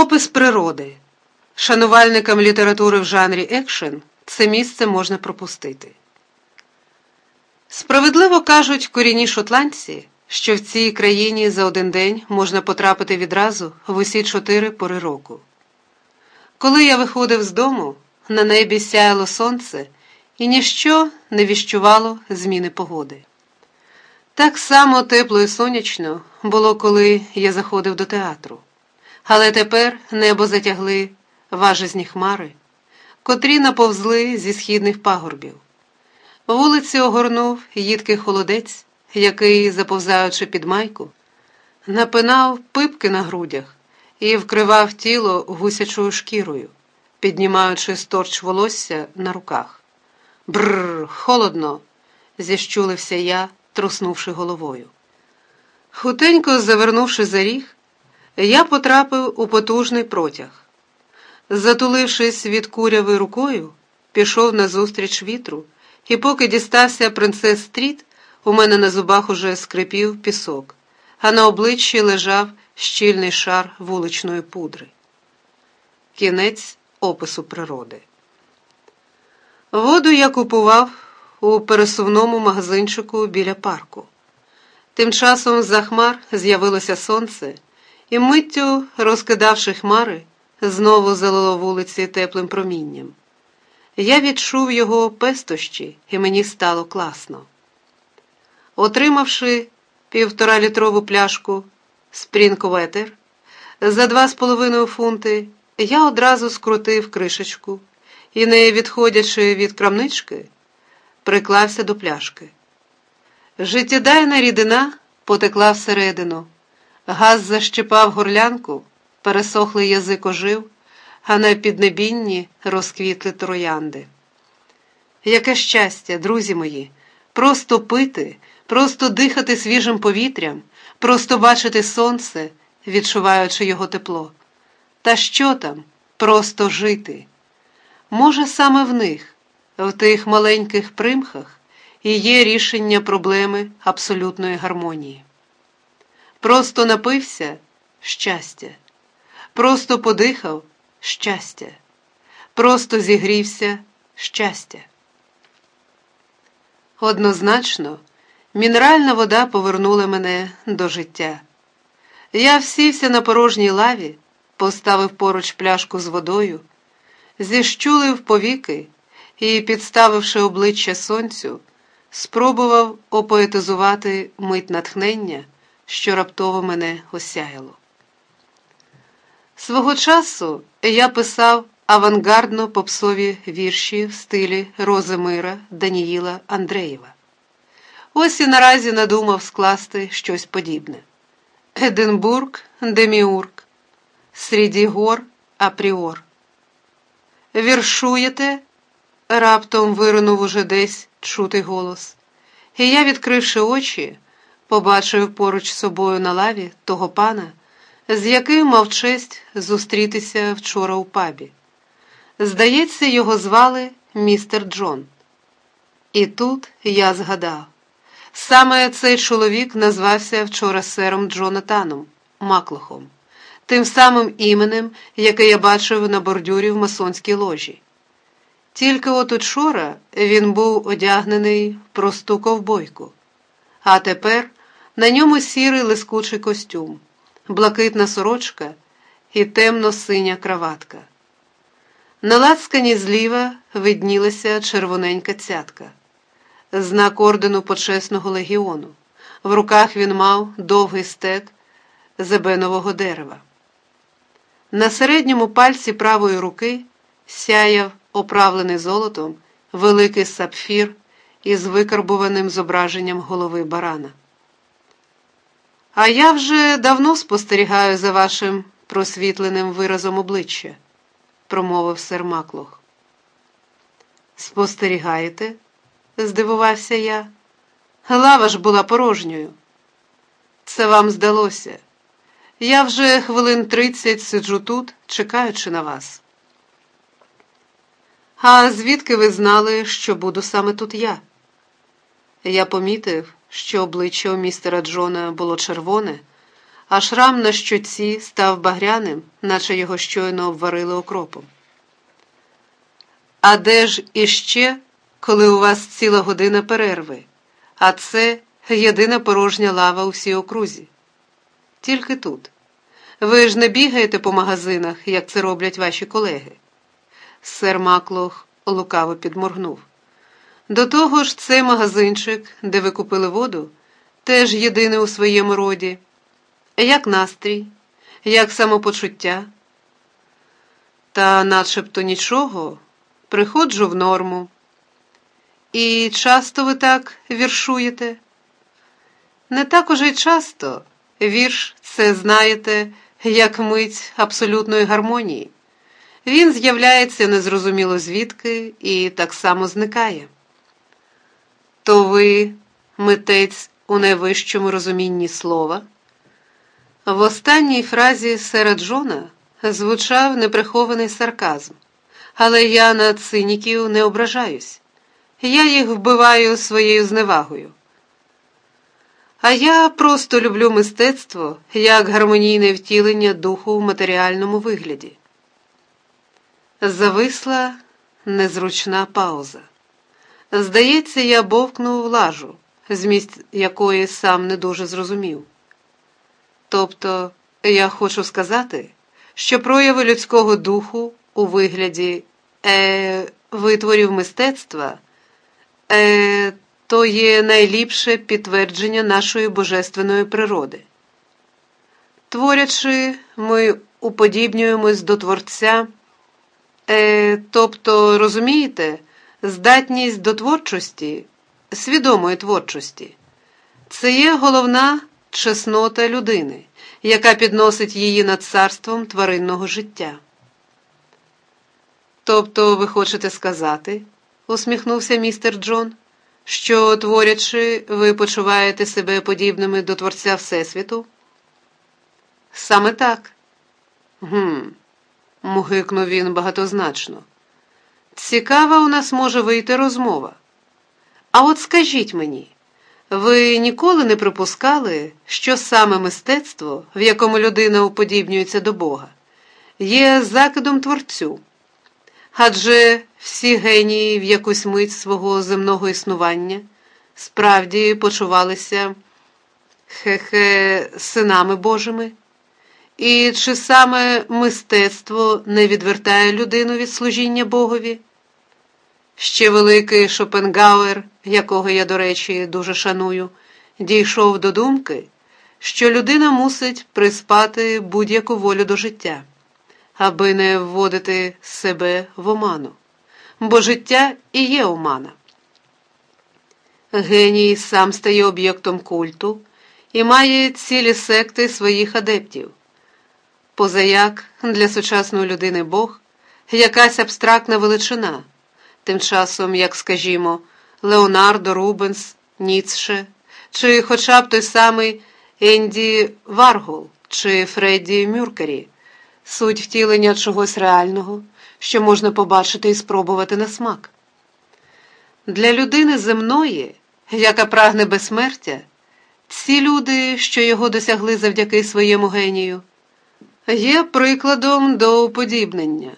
Опис природи. Шанувальникам літератури в жанрі екшен це місце можна пропустити. Справедливо кажуть корінні шотландці, що в цій країні за один день можна потрапити відразу в усі чотири пори року. Коли я виходив з дому, на небі сяяло сонце, і ніщо не віщувало зміни погоди. Так само тепло і сонячно було, коли я заходив до театру. Але тепер небо затягли важезні хмари, котрі наповзли зі східних пагорбів. Вулиці огорнув їдкий холодець, який, заповзаючи під майку, напинав пипки на грудях і вкривав тіло гусячою шкірою, піднімаючи сторч волосся на руках. Бррр, холодно, зіщулився я, труснувши головою. Хутенько завернувши за ріг, я потрапив у потужний протяг. Затулившись від куряви рукою, пішов назустріч вітру, і поки дістався принцес стріт, у мене на зубах уже скрипів пісок, а на обличчі лежав щільний шар вуличної пудри. Кінець опису природи. Воду я купував у пересувному магазинчику біля парку. Тим часом за хмар з'явилося сонце, і миттю, розкидавши хмари, знову залило вулиці теплим промінням. Я відчув його пестощі, і мені стало класно. Отримавши півторалітрову пляшку спрінкветер за два з половиною фунти, я одразу скрутив кришечку і, не відходячи від крамнички, приклався до пляшки. Життєдайна рідина потекла всередину, газ защипав горлянку, пересохлий язик ожив, а на піднебінні розквітли троянди. Яке щастя, друзі мої, просто пити, просто дихати свіжим повітрям, просто бачити сонце, відчуваючи його тепло. Та що там, просто жити? Може, саме в них, в тих маленьких примхах, і є рішення проблеми абсолютної гармонії. Просто напився щастя, просто подихав щастя, просто зігрівся щастя. Однозначно, мінеральна вода повернула мене до життя. Я всівся на порожній лаві, поставив поруч пляшку з водою, зіщулив повіки і, підставивши обличчя сонцю, спробував опоетизувати мить натхнення, що раптово мене осяяло. Свого часу я писав авангардно попсові вірші в стилі Рози Мира Даніїла Андреєва. Ось і наразі надумав скласти щось подібне. Единбург, Деміург, Сріді гор апріор. Віршуєте? раптом виринув уже десь чутий голос. І я, відкривши очі, побачив поруч з собою на лаві того пана, з яким мав честь зустрітися вчора у пабі. Здається, його звали містер Джон. І тут я згадав. Саме цей чоловік назвався вчора сером Джонатаном Маклохом, тим самим іменем, яке я бачив на бордюрі в масонській ложі. Тільки от учора він був одягнений в просту ковбойку, а тепер на ньому сірий лискучий костюм, блакитна сорочка і темно-синя краватка. На лацкані зліва виднілася червоненька цятка, знак ордену почесного легіону. В руках він мав довгий стек зебенового дерева. На середньому пальці правої руки сяяв оправлений золотом, великий сапфір із викарбуваним зображенням голови барана. А я вже давно спостерігаю за вашим просвітленим виразом обличчя, промовив сер Маклох. Спостерігаєте? здивувався я. Лава ж була порожньою. Це вам здалося. Я вже хвилин тридцять сиджу тут, чекаючи на вас. А звідки ви знали, що буду саме тут я? Я помітив, що обличчя містера Джона було червоне, а шрам на щоці став багряним, наче його щойно обварили окропом. А де ж іще, коли у вас ціла година перерви, а це єдина порожня лава у всій окрузі? Тільки тут. Ви ж не бігаєте по магазинах, як це роблять ваші колеги. Сер Маклох лукаво підморгнув. До того ж, цей магазинчик, де ви купили воду, теж єдиний у своєму роді. Як настрій, як самопочуття? Та начебто нічого, приходжу в норму. І часто ви так віршуєте? Не так уже й часто. Вірш це знаєте, як мить абсолютної гармонії. Він з'являється незрозуміло звідки і так само зникає. То ви, митець у найвищому розумінні слова. В останній фразі сера Джона звучав неприхований сарказм, але я на циніків не ображаюсь, я їх вбиваю своєю зневагою. А я просто люблю мистецтво як гармонійне втілення духу в матеріальному вигляді. Зависла незручна пауза. Здається, я бовкнув лажу, зміст якої сам не дуже зрозумів. Тобто, я хочу сказати, що прояви людського духу у вигляді е, витворів мистецтва е, то є найліпше підтвердження нашої божественної природи. Творячи, ми уподібнюємось до Творця, е, тобто, розумієте, здатність до творчості, свідомої творчості, це є головна чеснота людини, яка підносить її над царством тваринного життя. Тобто, ви хочете сказати, усміхнувся містер Джон, що, творячи, ви почуваєте себе подібними до Творця Всесвіту? Саме так. Гм, мугикнув він багатозначно. Цікава у нас може вийти розмова. А от скажіть мені, ви ніколи не припускали, що саме мистецтво, в якому людина уподібнюється до Бога, є закидом творцю? Адже всі генії в якусь мить свого земного існування справді почувалися хе-хе синами Божими? І чи саме мистецтво не відвертає людину від служіння Богові? Ще великий Шопенгауер, якого я, до речі, дуже шаную, дійшов до думки, що людина мусить приспати будь-яку волю до життя, аби не вводити себе в оману, бо життя і є омана. Геній сам стає об'єктом культу і має цілі секти своїх адептів. Позаяк для сучасної людини Бог якась абстрактна величина тим часом, як, скажімо, Леонардо Рубенс, Ніцше, чи хоча б той самий Енді Варгол чи Фредді Мюркері, суть втілення чогось реального, що можна побачити і спробувати на смак. Для людини земної, яка прагне безсмертя, ці люди, що його досягли завдяки своєму генію, є прикладом до уподібнення.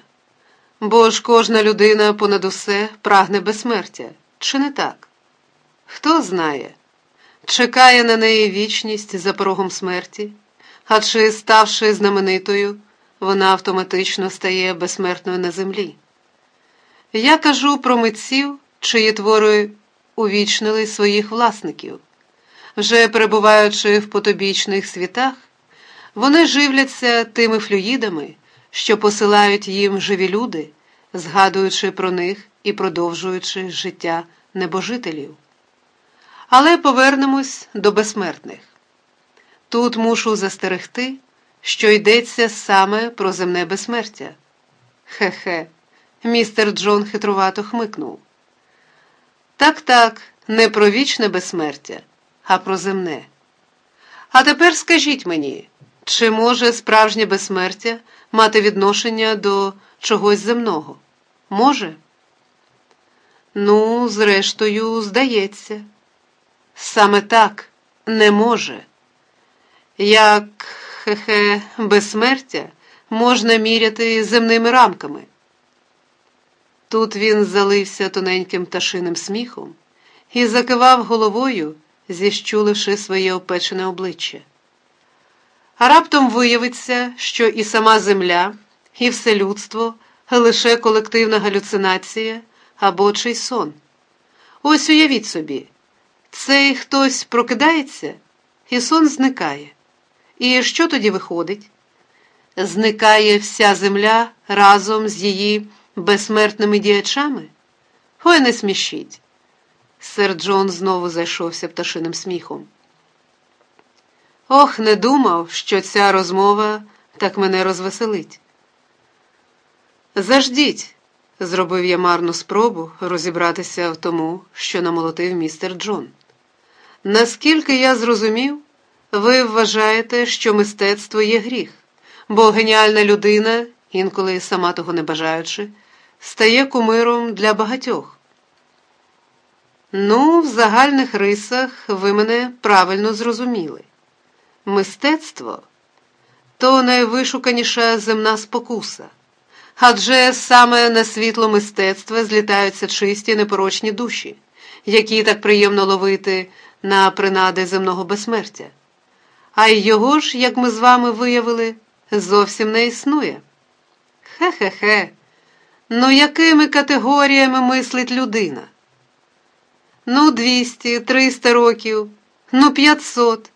Бо ж кожна людина понад усе прагне безсмертя, чи не так? Хто знає, чекає на неї вічність за порогом смерті, а чи, ставши знаменитою, вона автоматично стає безсмертною на землі. Я кажу про митців, чиї твори увічнили своїх власників. Вже перебуваючи в потобічних світах, вони живляться тими флюїдами що посилають їм живі люди, згадуючи про них і продовжуючи життя небожителів. Але повернемось до безсмертних. Тут мушу застерегти, що йдеться саме про земне безсмертя. Хе-хе, містер Джон хитрувато хмикнув. Так, так, не про вічне безсмертя, а про земне. А тепер скажіть мені, чи може справжнє безсмертя мати відношення до чогось земного? Може? Ну, зрештою, здається. Саме так не може. як хе-хе, безсмертя можна міряти земними рамками. Тут він залився тоненьким пташиним сміхом і закивав головою, зіщуливши своє опечене обличчя. А раптом виявиться, що і сама земля, і все людство лише колективна галюцинація або чий сон. Ось уявіть собі, цей хтось прокидається, і сон зникає. І що тоді виходить? Зникає вся земля разом з її безсмертними діячами? Ой, не смішіть. Сер Джон знову зайшовся пташиним сміхом. Ох, не думав, що ця розмова так мене розвеселить. Заждіть, зробив я марну спробу розібратися в тому, що намолотив містер Джон. Наскільки я зрозумів, ви вважаєте, що мистецтво є гріх, бо геніальна людина, інколи сама того не бажаючи, стає кумиром для багатьох. Ну, в загальних рисах ви мене правильно зрозуміли. Мистецтво то найвишуканіша земна спокуса, адже саме на світло мистецтва злітаються чисті непорочні душі, які так приємно ловити на принади земного безсмертя. А й його ж, як ми з вами виявили, зовсім не існує. Хе-хе-хе, ну якими категоріями мислить людина? Ну, двісті, триста років, ну п'ятсот,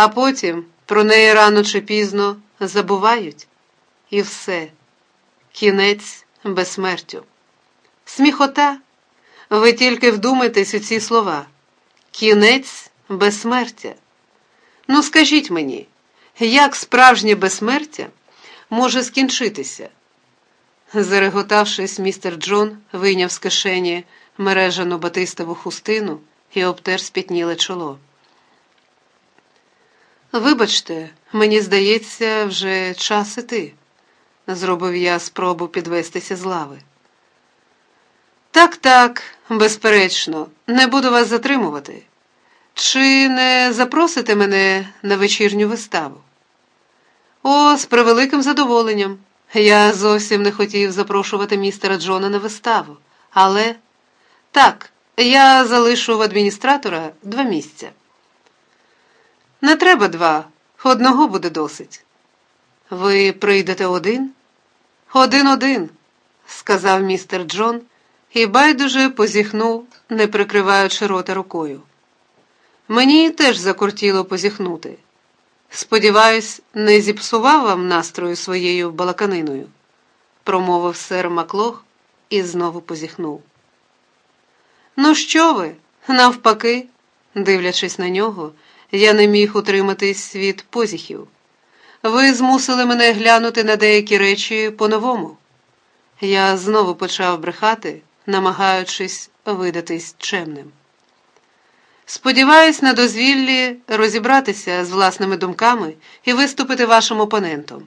а потім про неї рано чи пізно забувають. І все, кінець безсмертю. Сміхота, ви тільки вдумайтесь у ці слова. Кінець безсмертя. Ну, скажіть мені, як справжнє безсмертя може скінчитися? Зареготавшись, містер Джон вийняв з кишені мережану батистову хустину і обтер спітніле чоло. Вибачте, мені здається, вже час іти, зробив я спробу підвестися з лави. Так, так, безперечно, не буду вас затримувати. Чи не запросите мене на вечірню виставу? О, з превеликим задоволенням. Я зовсім не хотів запрошувати містера Джона на виставу, але так, я залишу в адміністратора два місця. Не треба два, одного буде досить. Ви прийдете один? Один-один, сказав містер Джон і байдуже позіхнув, не прикриваючи рота рукою. Мені теж закортіло позіхнути. Сподіваюсь, не зіпсував вам настрою своєю балаканиною, промовив сер Маклох і знову позіхнув. Ну, що ви? Навпаки, дивлячись на нього, я не міг утриматись від позіхів. Ви змусили мене глянути на деякі речі по-новому. Я знову почав брехати, намагаючись видатись чемним. Сподіваюсь на дозвіллі розібратися з власними думками і виступити вашим опонентом.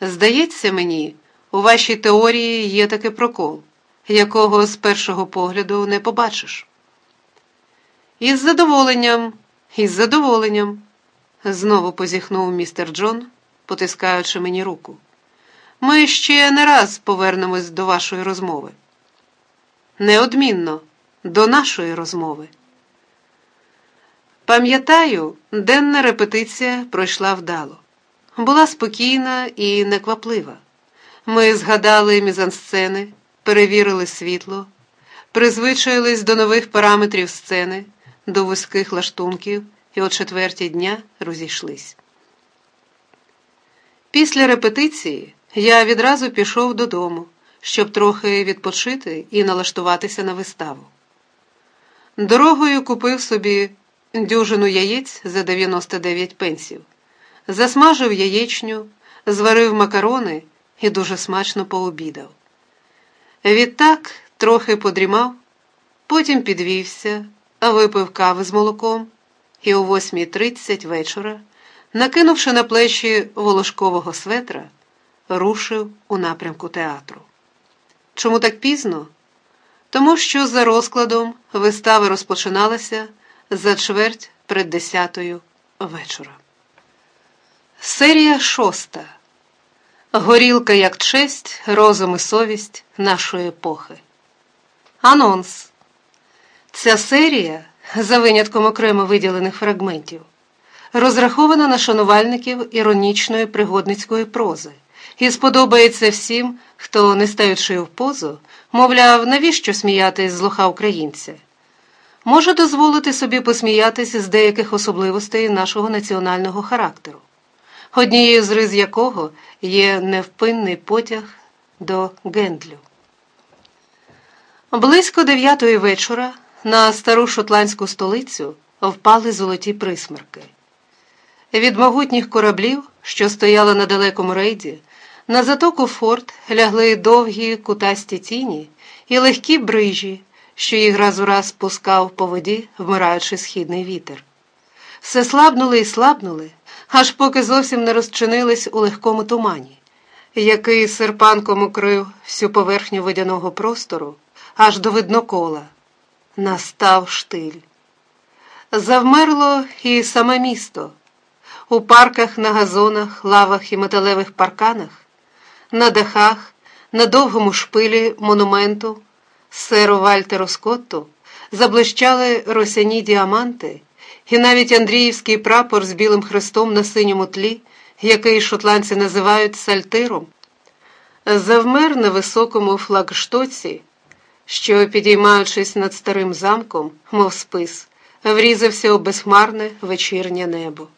Здається мені, у вашій теорії є такий прокол, якого з першого погляду не побачиш. Із задоволенням, із задоволенням, знову позіхнув містер Джон, потискаючи мені руку. Ми ще не раз повернемось до вашої розмови. Неодмінно до нашої розмови. Пам'ятаю, денна репетиція пройшла вдало. Була спокійна і некваплива. Ми згадали мізансцени, перевірили світло, призвичаїлись до нових параметрів сцени, до вузьких лаштунків і о четвертій дня розійшлись. Після репетиції я відразу пішов додому, щоб трохи відпочити і налаштуватися на виставу. Дорогою купив собі дюжину яєць за 99 пенсів, засмажив яєчню, зварив макарони і дуже смачно пообідав. Відтак трохи подрімав, потім підвівся, випив кави з молоком і о 8.30 вечора, накинувши на плечі волошкового светра, рушив у напрямку театру. Чому так пізно? Тому що за розкладом вистави розпочиналася за чверть перед десятою вечора. Серія шоста. Горілка як честь, розум і совість нашої епохи. Анонс. Ця серія, за винятком окремо виділених фрагментів, розрахована на шанувальників іронічної пригодницької прози і сподобається всім, хто, не стаючи в позу, мовляв, навіщо сміятись з лоха українця, може дозволити собі посміятися з деяких особливостей нашого національного характеру однією з риз якого є невпинний потяг до Гендлю. Близько дев'ятої вечора на стару шотландську столицю впали золоті присмерки. Від могутніх кораблів, що стояли на далекому рейді, на затоку форт лягли довгі кутасті тіні і легкі брижі, що їх раз у раз пускав по воді, вмираючи східний вітер. Все слабнули і слабнули, аж поки зовсім не розчинились у легкому тумані, який серпанком укрив всю поверхню водяного простору аж до виднокола. Настав штиль. Завмерло і саме місто. У парках, на газонах, лавах і металевих парканах, на дахах, на довгому шпилі монументу, серу Вальтеру Скотту заблищали росяні діаманти і навіть Андріївський прапор з білим хрестом на синьому тлі, який шотландці називають сальтиром, завмер на високому флагштоці, що, підіймаючись над старим замком, мов спис, врізався у безхмарне вечірнє небо.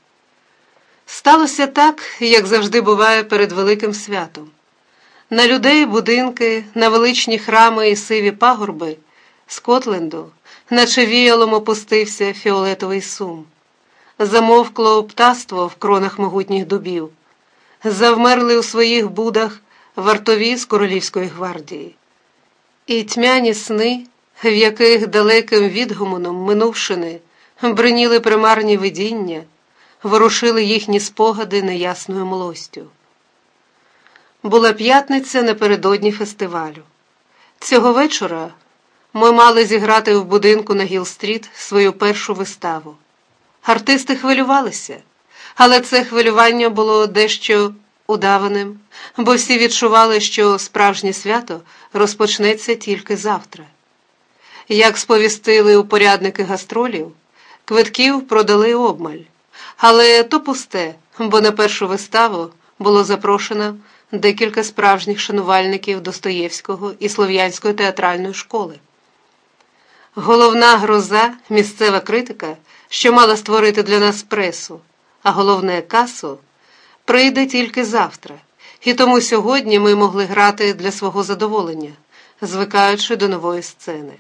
Сталося так, як завжди буває перед великим святом. На людей будинки, на величні храми і сиві пагорби Скотленду наче віялом опустився фіолетовий сум. Замовкло птаство в кронах могутніх дубів, завмерли у своїх будах вартові з королівської гвардії, і тьмяні сни, в яких далеким відгомоном минувшини бриніли примарні видіння, ворушили їхні спогади неясною млостю. Була п'ятниця напередодні фестивалю. Цього вечора ми мали зіграти в будинку на Гіл-стріт свою першу виставу. Артисти хвилювалися, але це хвилювання було дещо удаваним, бо всі відчували, що справжнє свято розпочнеться тільки завтра. Як сповістили упорядники гастролів, квитків продали обмаль, але то пусте, бо на першу виставу було запрошено декілька справжніх шанувальників Достоєвського і Слов'янської театральної школи. Головна гроза, місцева критика, що мала створити для нас пресу, а головне касу, прийде тільки завтра, і тому сьогодні ми могли грати для свого задоволення, звикаючи до нової сцени.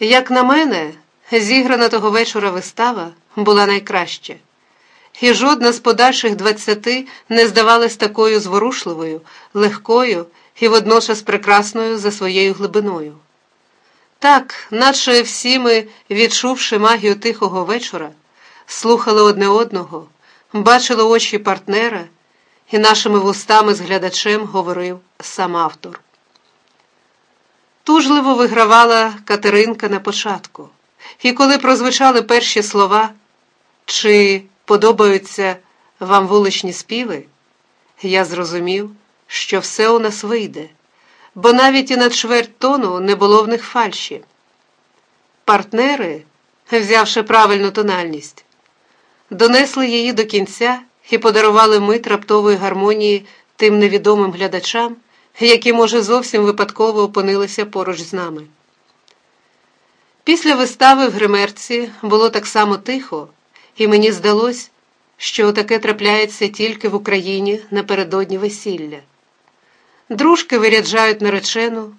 Як на мене, зіграна того вечора вистава була найкраща, і жодна з подальших двадцяти не здавалась такою зворушливою, легкою і водночас прекрасною за своєю глибиною. Так, наче всі ми, відчувши магію тихого вечора, слухали одне одного, бачили очі партнера, і нашими вустами з глядачем говорив сам автор. Тужливо вигравала Катеринка на початку, і коли прозвучали перші слова, чи подобаються вам вуличні співи, я зрозумів, що все у нас вийде бо навіть і на чверть тону не було в них фальші. Партнери, взявши правильну тональність, донесли її до кінця і подарували мит раптової гармонії тим невідомим глядачам, які, може, зовсім випадково опинилися поруч з нами. Після вистави в гримерці було так само тихо, і мені здалось, що таке трапляється тільки в Україні напередодні весілля. Дружки виряджають наречену,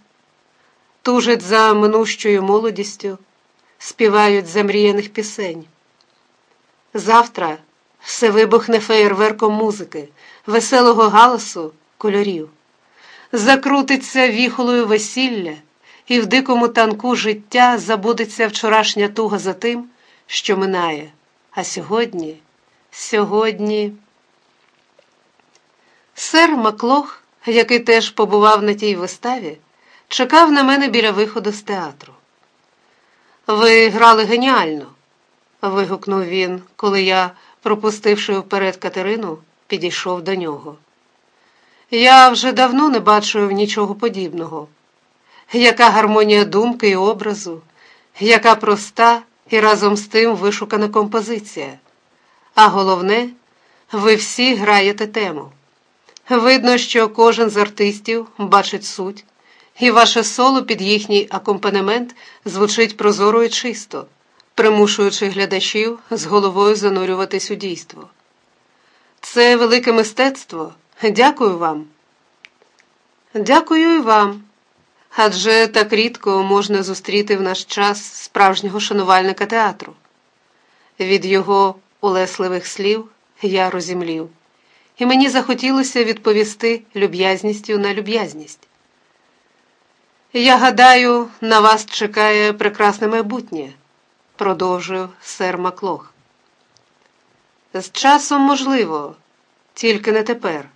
тужать за минущою молодістю, співають замріяних пісень. Завтра все вибухне феєрверком музики, веселого галасу, кольорів, закрутиться віхолою весілля, і в дикому танку життя забудеться вчорашня туга за тим, що минає. А сьогодні, сьогодні, сер Маклох який теж побував на тій виставі, чекав на мене біля виходу з театру. Ви грали геніально, вигукнув він, коли я пропустивши вперед Катерину, підійшов до нього. Я вже давно не бачив нічого подібного. Яка гармонія думки і образу, яка проста і разом з тим вишукана композиція. А головне, ви всі граєте тему. Видно, що кожен з артистів бачить суть, і ваше соло під їхній акомпанемент звучить прозоро і чисто, примушуючи глядачів з головою занурюватись у дійство. Це велике мистецтво. Дякую вам. Дякую і вам. Адже так рідко можна зустріти в наш час справжнього шанувальника театру. Від його улесливих слів я розімлів, і мені захотілося відповісти люб'язністю на люб'язність. Я гадаю, на вас чекає прекрасне майбутнє, продовжив сер Маклох. З часом можливо, тільки не тепер.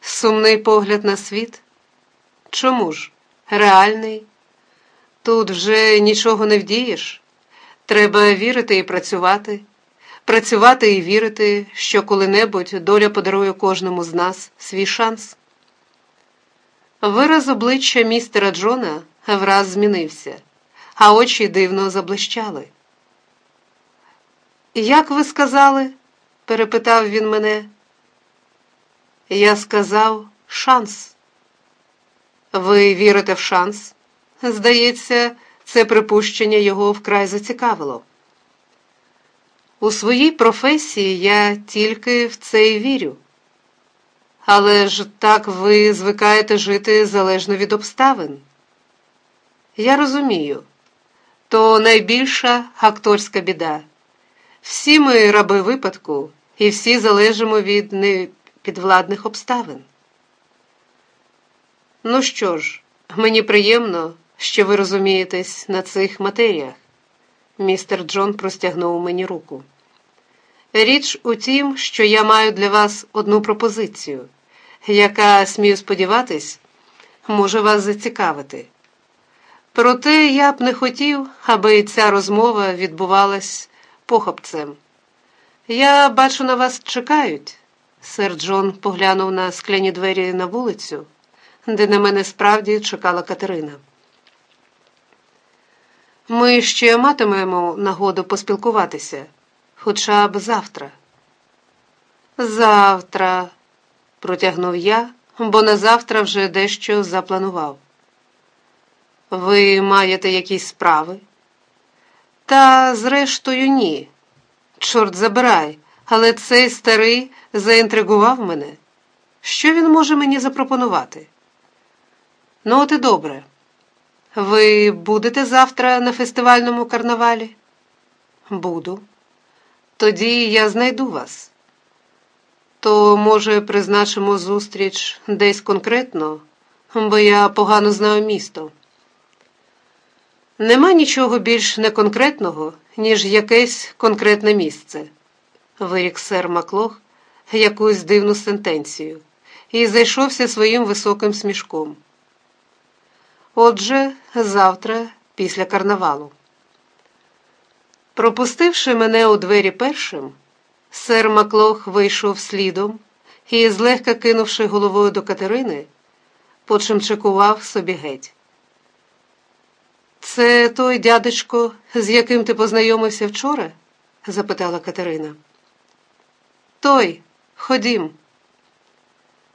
Сумний погляд на світ. Чому ж? Реальний? Тут вже нічого не вдієш. Треба вірити і працювати, працювати і вірити, що коли-небудь доля подарує кожному з нас свій шанс. Вираз обличчя містера Джона враз змінився, а очі дивно заблищали. Як ви сказали? перепитав він мене. Я сказав шанс. Ви вірите в шанс? Здається, це припущення його вкрай зацікавило. У своїй професії я тільки в це й вірю. Але ж так ви звикаєте жити залежно від обставин. Я розумію, то найбільша акторська біда. Всі ми раби випадку, і всі залежимо від непідвладних обставин. Ну що ж, мені приємно, що ви розумієтесь на цих матеріях. Містер Джон простягнув мені руку. Річ у тім, що я маю для вас одну пропозицію, яка, смію сподіватись, може вас зацікавити. Проте я б не хотів, аби ця розмова відбувалась похопцем. Я бачу, на вас чекають. Сер Джон поглянув на скляні двері на вулицю де на мене справді чекала Катерина. Ми ще матимемо нагоду поспілкуватися, хоча б завтра. Завтра, протягнув я, бо на завтра вже дещо запланував. Ви маєте якісь справи? Та, зрештою, ні. Чорт забирай, але цей старий заінтригував мене. Що він може мені запропонувати? Ну, от і добре. Ви будете завтра на фестивальному карнавалі? Буду. Тоді я знайду вас. То, може, призначимо зустріч десь конкретно, бо я погано знаю місто. Нема нічого більш неконкретного, ніж якесь конкретне місце, вирік сер Маклох якусь дивну сентенцію і зайшовся своїм високим смішком. Отже, завтра, після карнавалу. Пропустивши мене у двері першим, сер Маклох вийшов слідом і, злегка кинувши головою до Катерини, почимчикував собі геть. Це той дядечко, з яким ти познайомився вчора? запитала Катерина. Той, ходім.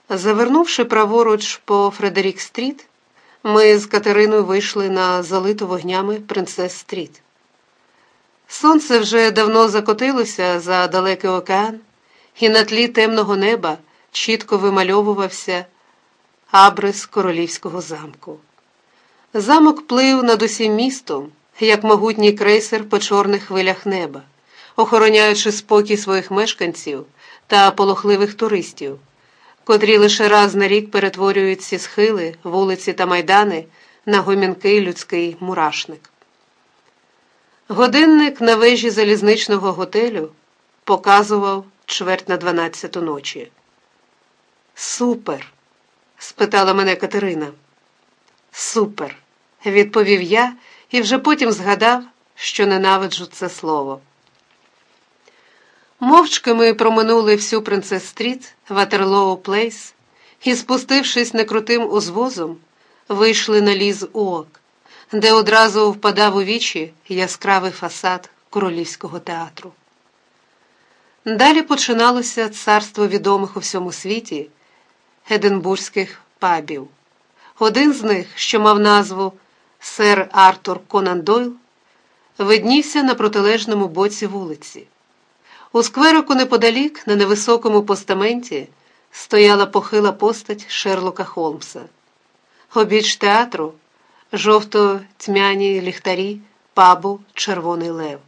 Завернувши праворуч по Фредерік Стріт, ми з Катериною вийшли на залиту вогнями принцес Стріт. Сонце вже давно закотилося за далекий океан, і на тлі темного неба чітко вимальовувався абрис королівського замку. Замок плив над усім містом, як могутній крейсер по чорних хвилях неба, охороняючи спокій своїх мешканців та полохливих туристів котрі лише раз на рік перетворюють ці схили, вулиці та майдани на гомінкий людський мурашник. Годинник на вежі залізничного готелю показував чверть на дванадцяту ночі. Супер? спитала мене Катерина. Супер, відповів я і вже потім згадав, що ненавиджу це слово. Мовчки ми проминули всю принцес стріт, Ватерлоу Плейс і, спустившись некрутим узвозом, вийшли на ліз Уок, де одразу впадав у вічі яскравий фасад королівського театру. Далі починалося царство відомих у всьому світі единбурзьких пабів. Один з них, що мав назву Сер Артур Конан Дойл, виднівся на протилежному боці вулиці. У скверику неподалік, на невисокому постаменті, стояла похила постать Шерлока Холмса. Обіч театру, жовто-тьмяні ліхтарі, пабу, Червоний Лев.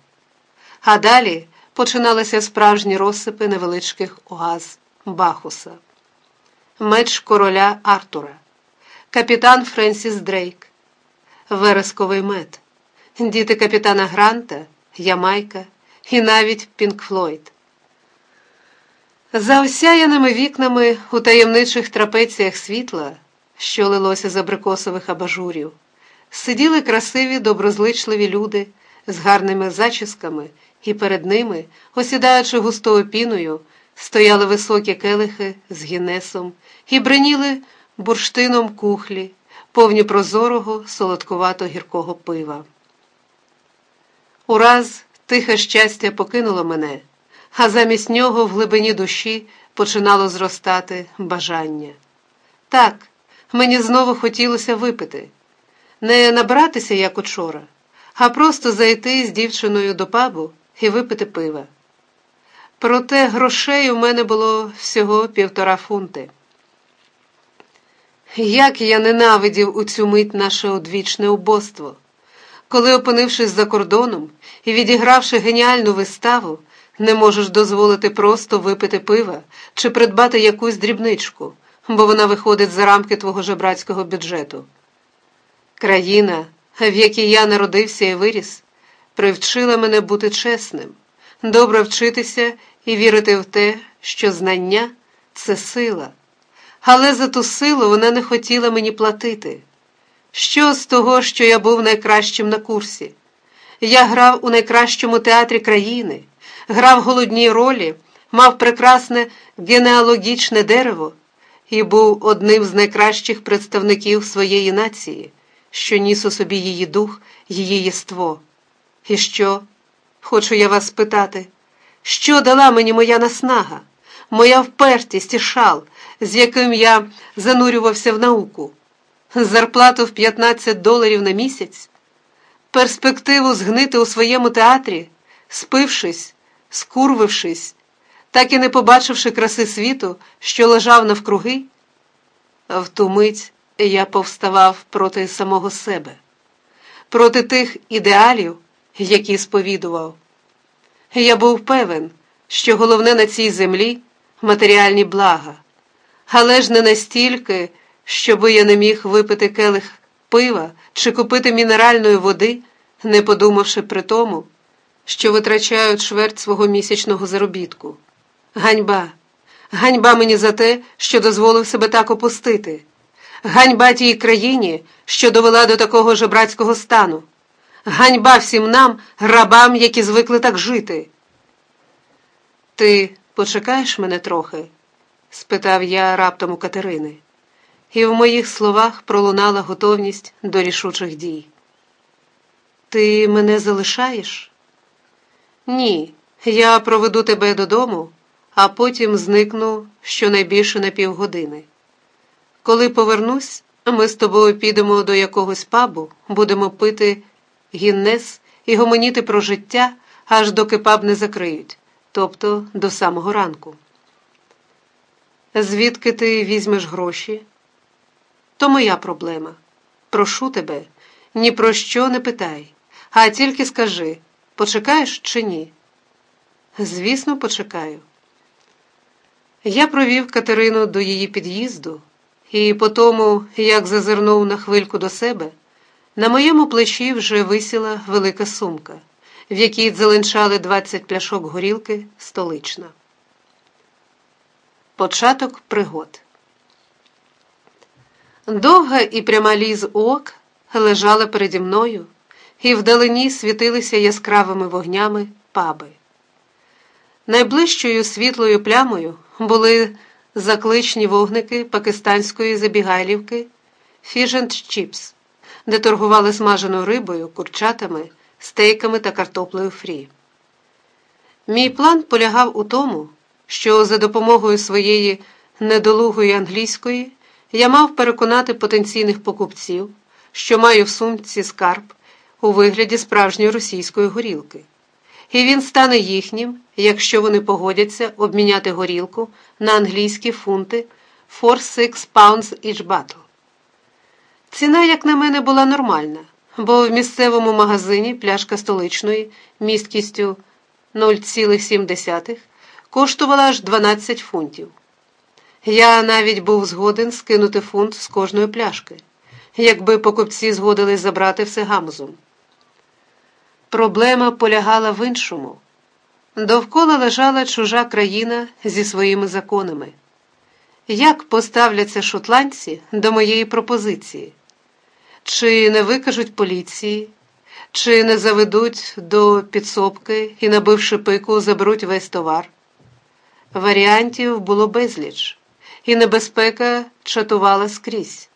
А далі починалися справжні розсипи невеличких оаз Бахуса, меч короля Артура, капітан Френсіс Дрейк, Вересковий мед, діти капітана Гранта, Ямайка і навіть Пінк Флойд. За осяяними вікнами у таємничих трапеціях світла, що лилося з абрикосових абажурів, сиділи красиві доброзичливі люди з гарними зачісками, і перед ними, осідаючи густою піною, стояли високі келихи з гінесом і бреніли бурштином кухлі, повні прозорого, солодкувато гіркого пива. Ураз тихе щастя покинуло мене, а замість нього в глибині душі починало зростати бажання. Так, мені знову хотілося випити, не набратися, як учора, а просто зайти з дівчиною до пабу і випити пива. Проте грошей у мене було всього півтора фунти. Як я ненавидів у цю мить наше одвічне убоство, коли, опинившись за кордоном і відігравши геніальну виставу, не можеш дозволити просто випити пива чи придбати якусь дрібничку, бо вона виходить за рамки твого жебрацького бюджету. Країна, в якій я народився і виріс, привчила мене бути чесним, добре вчитися і вірити в те, що знання це сила. Але за ту силу вона не хотіла мені платити. Що з того, що я був найкращим на курсі? Я грав у найкращому театрі країни, грав голодні ролі, мав прекрасне генеалогічне дерево і був одним з найкращих представників своєї нації, що ніс у собі її дух, її єство. І що? Хочу я вас спитати, що дала мені моя наснага, моя впертість і шал, з яким я занурювався в науку, зарплату в 15 доларів на місяць, перспективу згнити у своєму театрі, спившись, скурвившись, так і не побачивши краси світу, що лежав навкруги, в ту мить я повставав проти самого себе, проти тих ідеалів які сповідував. Я був певен, що головне на цій землі матеріальні блага, але ж не настільки, щоби я не міг випити келих пива чи купити мінеральної води, не подумавши при тому, що витрачаю чверть свого місячного заробітку. Ганьба, ганьба мені за те, що дозволив себе так опустити. Ганьба тій країні, що довела до такого жебрацького стану. Ганьба всім нам, рабам, які звикли так жити. Ти почекаєш мене трохи? Спитав я раптом у Катерини, і в моїх словах пролунала готовність до рішучих дій. Ти мене залишаєш? Ні, я проведу тебе додому, а потім зникну щонайбільше на півгодини. Коли повернусь, ми з тобою підемо до якогось пабу, будемо пити гіннес і гомоніти про життя, аж доки паб не закриють, тобто до самого ранку. Звідки ти візьмеш гроші? То моя проблема. Прошу тебе, ні про що не питай, а тільки скажи, почекаєш чи ні? Звісно, почекаю. Я провів Катерину до її під'їзду, і по тому, як зазирнув на хвильку до себе. На моєму плечі вже висіла велика сумка, в якій дзеленчали 20 пляшок горілки столична. Початок пригод. Довга і пряма ліз ок лежала переді мною, і вдалині світилися яскравими вогнями паби. Найближчою світлою плямою були закличні вогники пакистанської забігайлівки and Chips, де торгували смаженою рибою, курчатами, стейками та картоплею фрі. Мій план полягав у тому, що за допомогою своєї недолугої англійської я мав переконати потенційних покупців, що маю в сумці скарб у вигляді справжньої російської горілки, і він стане їхнім, якщо вони погодяться обміняти горілку на англійські фунти for six pounds each bottle. Ціна, як на мене, була нормальна, бо в місцевому магазині пляшка столичної місткістю 0,7 коштувала аж 12 фунтів. Я навіть був згоден скинути фунт з кожної пляшки, якби покупці згодились забрати все гамузом. Проблема полягала в іншому. Довкола лежала чужа країна зі своїми законами. Як поставляться шотландці до моєї пропозиції? Чи не викажуть поліції, чи не заведуть до підсобки і, набивши пику, заберуть весь товар? Варіантів було безліч, і небезпека чатувала скрізь.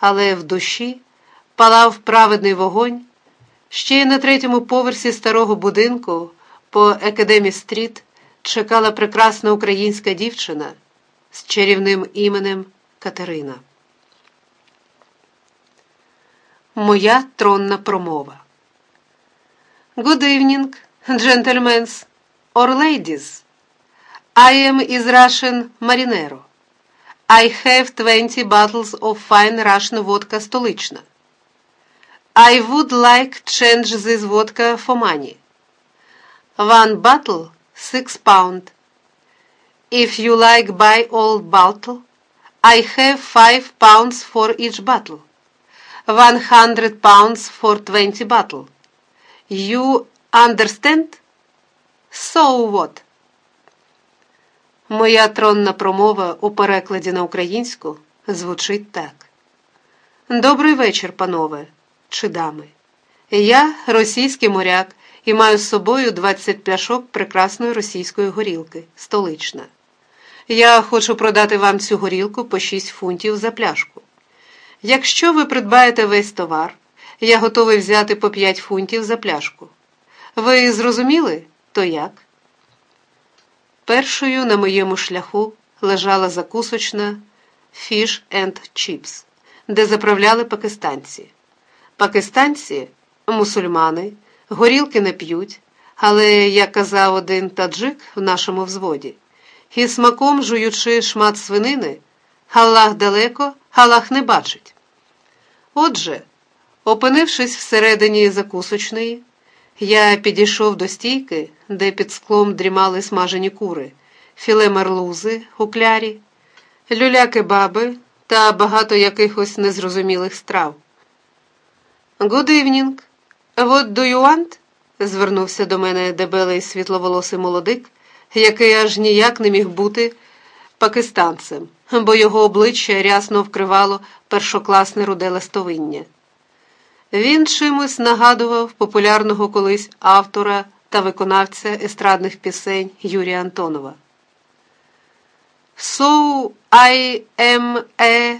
Але в душі палав праведний вогонь. Ще й на третьому поверсі старого будинку по Екадемі Стріт чекала прекрасна українська дівчина з чарівним іменем Катерина. Моя тронна промова. Good evening, gentlemen or ladies. I am is Russian marinero. I have 20 bottles of fine Russian vodka stolichna. I would like change this vodka for money. One bottle, six pound. If you like buy all bottle, I have five pounds for each bottle. One hundred pounds for twenty bottle. You understand? So what? Моя тронна промова у перекладі на українську звучить так. Добрий вечір, панове чи дами. Я російський моряк і маю з собою 20 пляшок прекрасної російської горілки, столична. Я хочу продати вам цю горілку по 6 фунтів за пляшку. Якщо ви придбаєте весь товар, я готовий взяти по 5 фунтів за пляшку. Ви зрозуміли, то як? Першою на моєму шляху лежала закусочна Fish and Chips, де заправляли пакистанці. Пакистанці, мусульмани, горілки не п'ють, але, як казав один таджик в нашому взводі, і смаком жуючи шмат свинини, Аллах далеко, Аллах не бачить. Отже, опинившись всередині закусочної, я підійшов до стійки, де під склом дрімали смажені кури, філе мерлузи у клярі, люля баби та багато якихось незрозумілих страв. Good evening. What do you want? звернувся до мене дебелий світловолосий молодик, який аж ніяк не міг бути пакистанцем, бо його обличчя рясно вкривало першокласне руде ластовиння. Він чимось нагадував популярного колись автора та виконавця естрадних пісень Юрія Антонова. So I am a,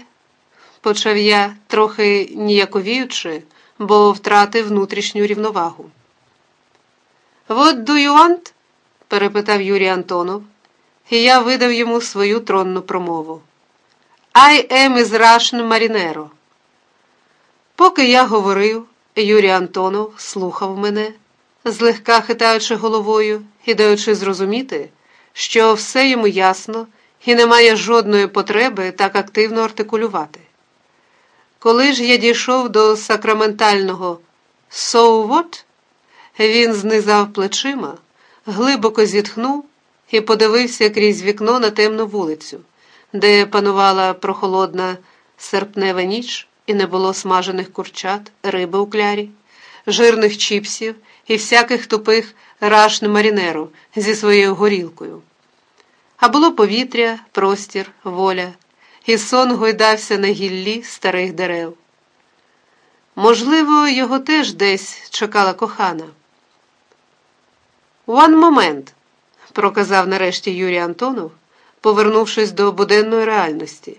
почав я, трохи ніяковіючи, бо втратив внутрішню рівновагу. «What do you want?» – перепитав Юрій Антонов, і я видав йому свою тронну промову. I am is Russian Marinero. Поки я говорив, Юрій Антонов слухав мене, злегка хитаючи головою і даючи зрозуміти, що все йому ясно і немає жодної потреби так активно артикулювати. Коли ж я дійшов до сакраментального «So what?», він знизав плечима, глибоко зітхнув і подивився крізь вікно на темну вулицю, де панувала прохолодна серпнева ніч і не було смажених курчат, риби у клярі, жирних чіпсів і всяких тупих рашн марінеру зі своєю горілкою. А було повітря, простір, воля і сон гойдався на гіллі старих дерев. Можливо, його теж десь чекала кохана. One moment, проказав нарешті Юрій Антонов, повернувшись до буденної реальності,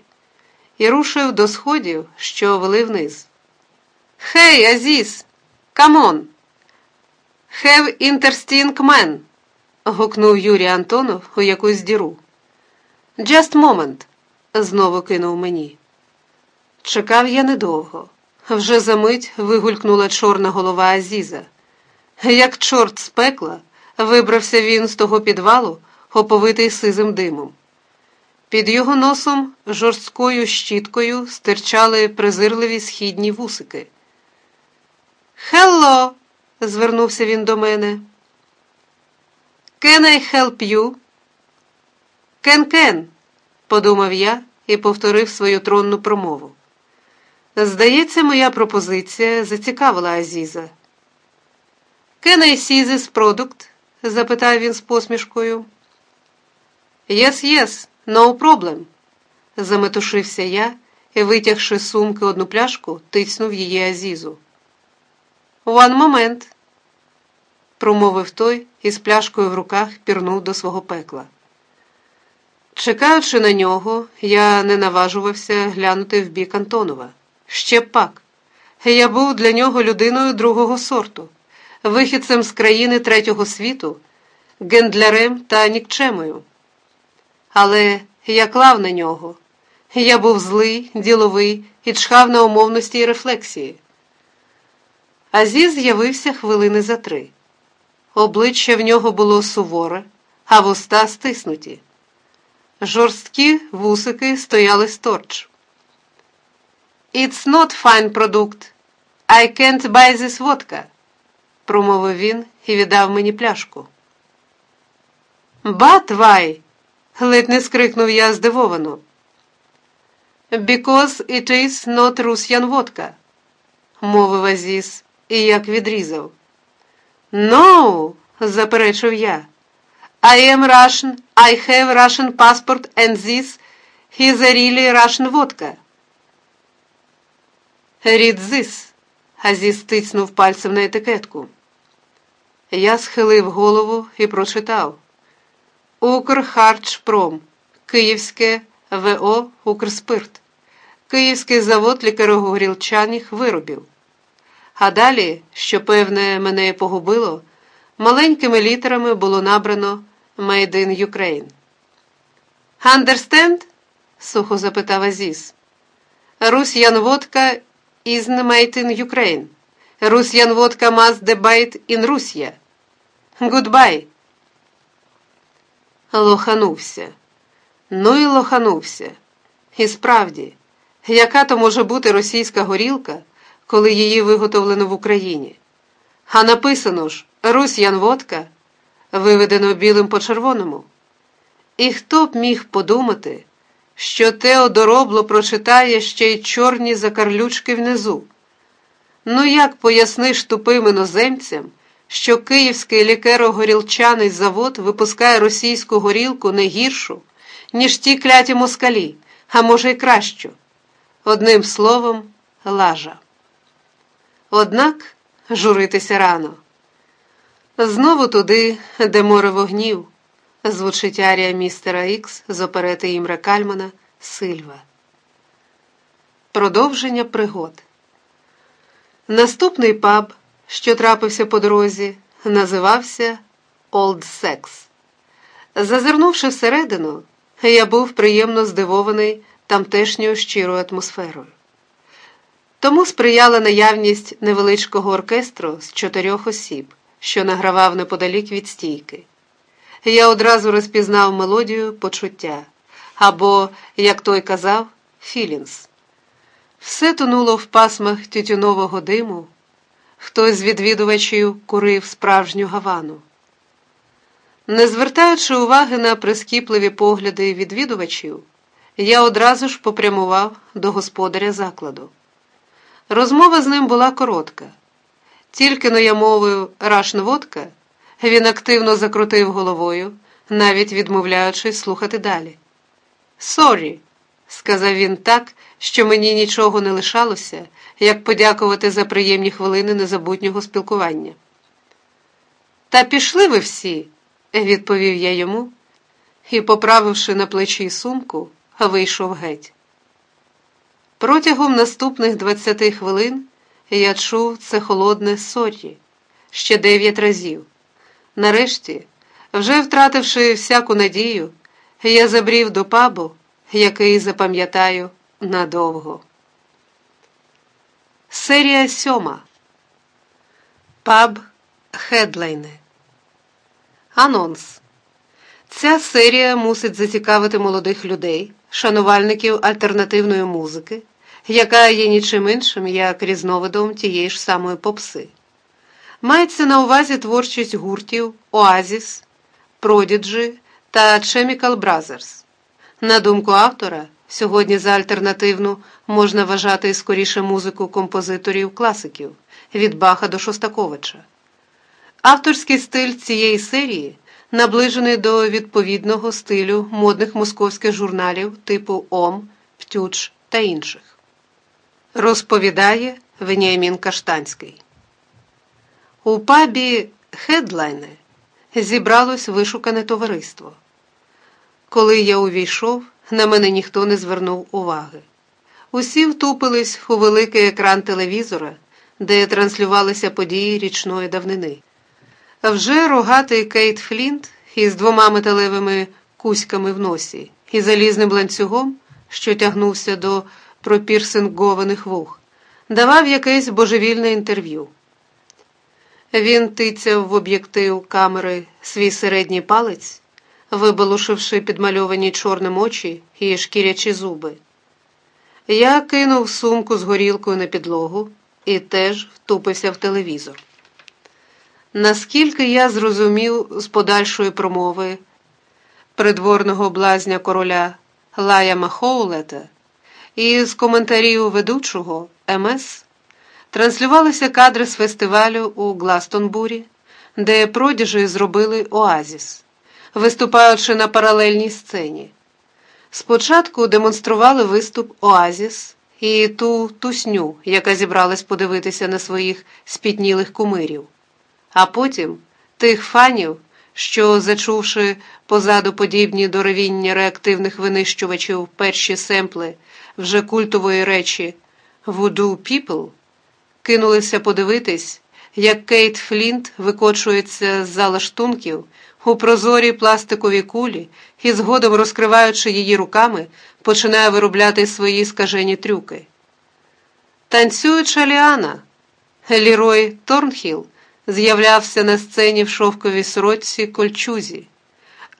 і рушив до сходів, що вели вниз. Хей, Азіз! Come on! Have interesting man!» – гукнув Юрій Антонов у якусь діру. «Just moment!» – знову кинув мені. Чекав я недовго. Вже за мить вигулькнула чорна голова Азіза. Як чорт з пекла, вибрався він з того підвалу, оповитий сизим димом. Під його носом жорсткою щіткою стирчали презирливі східні вусики. Hello! звернувся він до мене. Can I help you? Can can, подумав я і повторив свою тронну промову. Здається, моя пропозиція зацікавила Азіза. Can I see this product? запитав він з посмішкою. Yes, yes, no problem, заметушився я і, витягши з сумки одну пляшку, тицнув її Азізу. One moment, промовив той і з пляшкою в руках пірнув до свого пекла. Чекаючи на нього, я не наважувався глянути в бік Антонова. Ще пак. Я був для нього людиною другого сорту, вихідцем з країни третього світу, гендлярем та нікчемою. Але я клав на нього. Я був злий, діловий і чхав на умовності і рефлексії. Азіз з'явився хвилини за три. Обличчя в нього було суворе, а вуста стиснуті. Жорсткі вусики стояли сторч. It's not fine product. I can't buy this vodka, промовив він і віддав мені пляшку. But why? Ледь не скрикнув я здивовано. Because it is not Russian vodka, мовив Азіз і як відрізав. No, заперечив я. I am Russian, I have Russian passport and this is a really Russian vodka. Read this, Азіз стиснув пальцем на етикетку. Я схилив голову і прочитав. Укрхарчпром, Київське ВО Укрспирт, Київський завод лікарогорілчаних виробів. А далі, що певне, мене погубило, маленькими літерами було набрано Made in Ukraine. Understand? сухо запитав Азіз. Русьян водка is made in Ukraine. Русьян водка must debate in Russia. Goodbye. Лоханувся. Ну і лоханувся. І справді, яка то може бути російська горілка? коли її виготовлено в Україні. А написано ж Рус'ян водка, виведено білим по червоному. І хто б міг подумати, що те одоробло прочитає ще й чорні закарлючки внизу? Ну як поясниш тупим іноземцям, що київський лікеро-горілчаний завод випускає російську горілку не гіршу, ніж ті кляті москалі, а може й кращу? Одним словом, лажа. Однак журитися рано. Знову туди, де море вогнів, звучить арія містера Ікс з оперети Імра Кальмана Сильва. Продовження пригод. Наступний паб, що трапився по дорозі, називався Олд Секс. Зазирнувши всередину, я був приємно здивований тамтешньою щирою атмосферою. Тому сприяла наявність невеличкого оркестру з чотирьох осіб, що награвав неподалік від стійки. Я одразу розпізнав мелодію почуття або, як той казав, філінс. Все тонуло в пасмах тютюнового диму, хтось з відвідувачів курив справжню гавану. Не звертаючи уваги на прискіпливі погляди відвідувачів, я одразу ж попрямував до господаря закладу. Розмова з ним була коротка. Тільки но я мовив Russian vodka, він активно закрутив головою, навіть відмовляючись слухати далі. Sorry, сказав він так, що мені нічого не лишалося, як подякувати за приємні хвилини незабутнього спілкування. Та пішли ви всі, відповів я йому і, поправивши на плечі сумку, вийшов геть. Протягом наступних двадцяти хвилин я чув це холодне sorry ще дев'ять разів. Нарешті, вже втративши всяку надію, я забрів до пабу, який запам'ятаю надовго. Серія сьома. Паб Хедлайни. Анонс. Ця серія мусить зацікавити молодих людей, шанувальників альтернативної музики, яка є нічим іншим, як різновидом тієї ж самої попси. Мається на увазі творчість гуртів Оазіс, Продіджі та Chemical Brothers. На думку автора, сьогодні за альтернативну можна вважати скоріше музику композиторів-класиків від Баха до Шостаковича. Авторський стиль цієї серії наближений до відповідного стилю модних московських журналів типу Ом, Птюч та інших. Розповідає Веніамін Каштанський. У пабі Хедлайни зібралось вишукане товариство. Коли я увійшов, на мене ніхто не звернув уваги. Усі втупились у великий екран телевізора, де транслювалися події річної давнини. Вже рогатий Кейт Флінт із двома металевими кузьками в носі і залізним ланцюгом, що тягнувся до пропірсингованих вух, давав якесь божевільне інтерв'ю. Він тицяв в об'єктив камери свій середній палець, вибалушивши підмальовані чорним очі і шкірячі зуби. Я кинув сумку з горілкою на підлогу і теж втупився в телевізор. Наскільки я зрозумів з подальшої промови придворного блазня короля Лая Махоулета і з коментарів ведучого МС, транслювалися кадри з фестивалю у Гластонбурі, де продіжі зробили Оазіс, виступаючи на паралельній сцені. Спочатку демонстрували виступ Оазіс і ту тусню, яка зібралась подивитися на своїх спітнілих кумирів а потім тих фанів, що, зачувши позаду подібні до ревіння реактивних винищувачів перші семпли вже культової речі Voodoo People, кинулися подивитись, як Кейт Флінт викочується з залаштунків у прозорій пластиковій кулі і, згодом розкриваючи її руками, починає виробляти свої скажені трюки. Танцююча Ліана, Лірой Торнхіл з'являвся на сцені в шовковій сорочці кольчузі,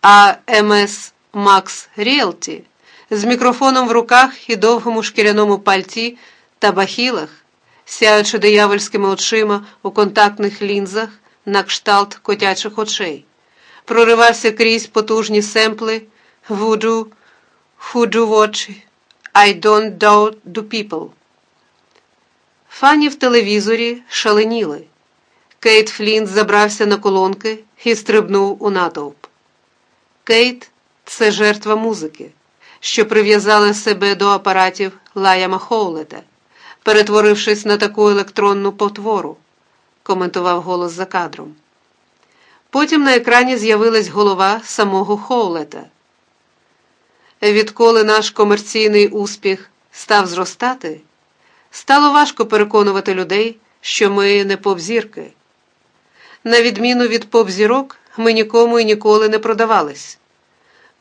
а МС Макс Ріелті з мікрофоном в руках і довгому шкіряному пальті та бахілах, сяючи диявольськими очима у контактних лінзах на кшталт котячих очей, проривався крізь потужні семпли Voodoo, who do, what you don't dare do people. Фани в телевізорі шаленіли. Кейт Флінт забрався на колонки і стрибнув у натовп. Кейт це жертва музики, що прив'язала себе до апаратів Лаяма Хоулета, перетворившись на таку електронну потвору, коментував голос за кадром. Потім на екрані з'явилась голова самого Хоулета. Відколи наш комерційний успіх став зростати, стало важко переконувати людей, що ми не повзірки. На відміну від поп-зірок, ми нікому і ніколи не продавались.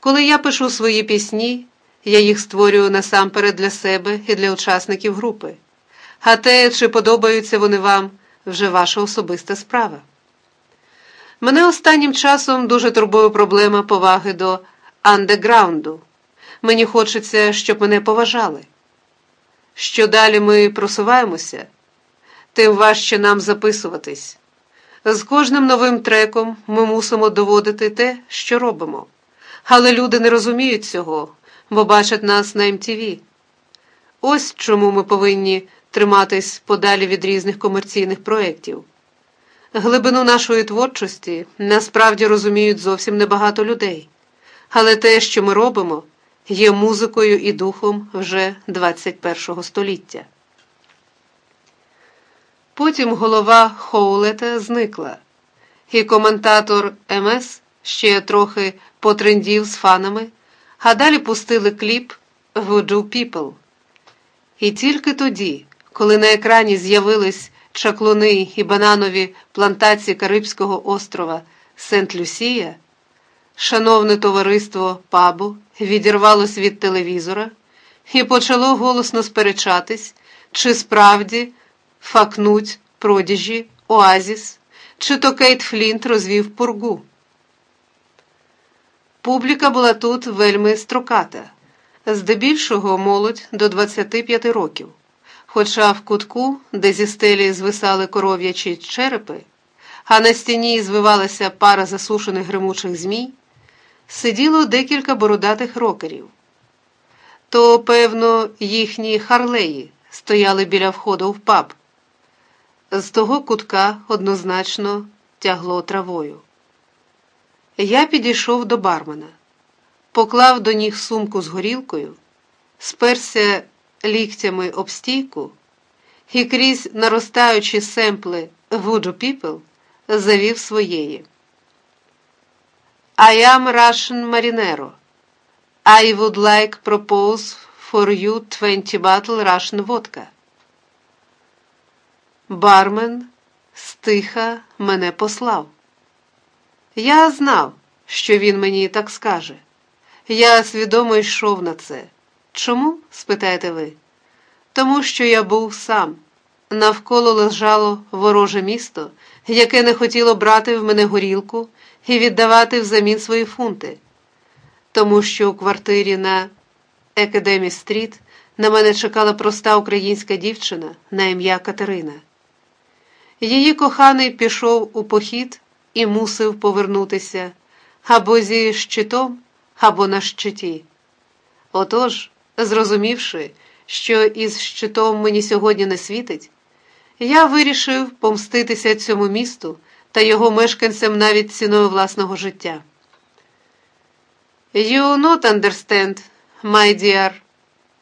Коли я пишу свої пісні, я їх створюю насамперед для себе і для учасників групи. А те, чи подобаються вони вам, вже ваша особиста справа. Мене останнім часом дуже турбує проблема поваги до андеграунду. Мені хочеться, щоб мене поважали. Що далі ми просуваємося, тим важче нам записуватись. З кожним новим треком ми мусимо доводити те, що робимо. Але люди не розуміють цього, бо бачать нас на МТВ. Ось чому ми повинні триматись подалі від різних комерційних проєктів. Глибину нашої творчості насправді розуміють зовсім небагато людей, але те, що ми робимо, є музикою і духом вже 21 століття. Потім голова Хоулета зникла, і коментатор МС ще трохи потрендів з фанами, а далі пустили кліп «Voodoo People». І тільки тоді, коли на екрані з'явились чаклуни і бананові плантації Карибського острова Сент-Люсія, шановне товариство пабу відірвалось від телевізора і почало голосно сперечатись, чи справді факнуть продіжі, оазіс, чи то Кейт Флінт розвів пургу. Публіка була тут вельми строката, здебільшого молодь до 25 років. Хоча в кутку, де зі стелі звисали коров'ячі черепи, а на стіні звивалася пара засушених гримучих змій, сиділо декілька бородатих рокерів. То, певно, їхні харлеї стояли біля входу в паб. З того кутка однозначно тягло травою. Я підійшов до бармена, поклав до ніг сумку з горілкою, сперся ліктями об стійку і крізь наростаючі семпли Voodoo People завів своєї. I am Russian Marinero. I would like propose for you 20 bottle Russian vodka. Бармен стиха мене послав. Я знав, що він мені так скаже. Я свідомо йшов на це. Чому? спитаєте ви? Тому що я був сам. Навколо лежало вороже місто, яке не хотіло брати в мене горілку і віддавати взамін свої фунти. Тому що у квартирі на Екадемі Стріт на мене чекала проста українська дівчина на ім'я Катерина. Її коханий пішов у похід і мусив повернутися або зі щитом, або на щиті. Отож, зрозумівши, що із щитом мені сьогодні не світить, я вирішив помститися цьому місту та його мешканцям навіть ціною власного життя. You not understand, my dear,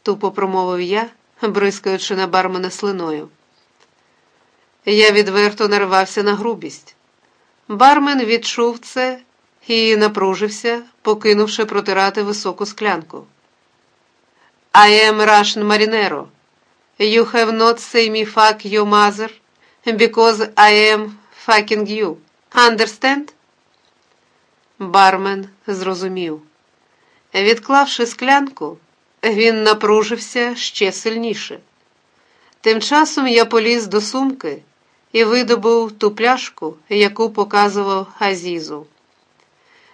тупо промовив я, бризкаючи на бармена слиною. Я відверто наривався на грубість. Бармен відчув це і напружився, покинувши протирати високу склянку. I am Russian Marinero. You have not say me fuck your mother because I am fucking you. Understand? Бармен зрозумів. Відклавши склянку, він напружився ще сильніше. Тим часом я поліз до сумки і видобув ту пляшку, яку показував Азізу.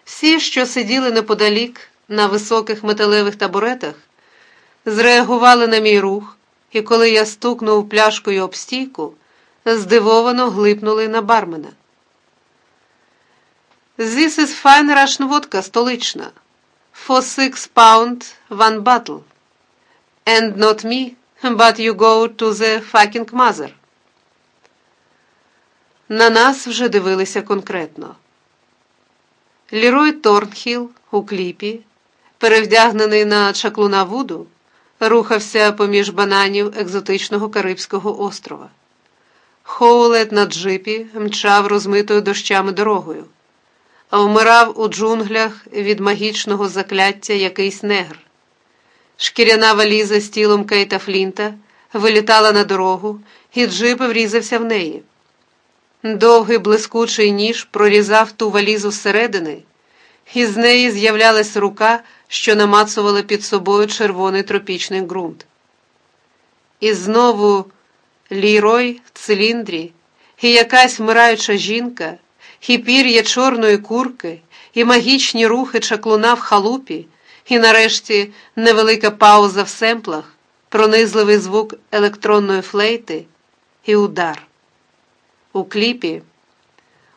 Всі, що сиділи неподалік на високих металевих табуретах, зреагували на мій рух, і коли я стукнув пляшкою об стійку, здивовано глипнули на бармена. This is fine Russian vodka столична. For six pound one bottle. And not me, but you go to the fucking mother. На нас вже дивилися конкретно. Лірой Торнхіл у кліпі, перевдягнений на чаклуна Вуду, рухався поміж бананів екзотичного Карибського острова. Хоулет на джипі мчав розмитою дощами дорогою, вмирав у джунглях від магічного закляття якийсь негр. Шкіряна валіза з тілом Кейта Флінта вилітала на дорогу, і джип врізався в неї. Довгий блискучий ніж прорізав ту валізу зсередини, і з неї з'являлась рука, що намацувала під собою червоний тропічний ґрунт. І знову лірой в циліндрі, і якась вмираюча жінка, і пір'я чорної курки, і магічні рухи чаклуна в халупі, і нарешті невелика пауза в семплах, пронизливий звук електронної флейти і удар. У кліпі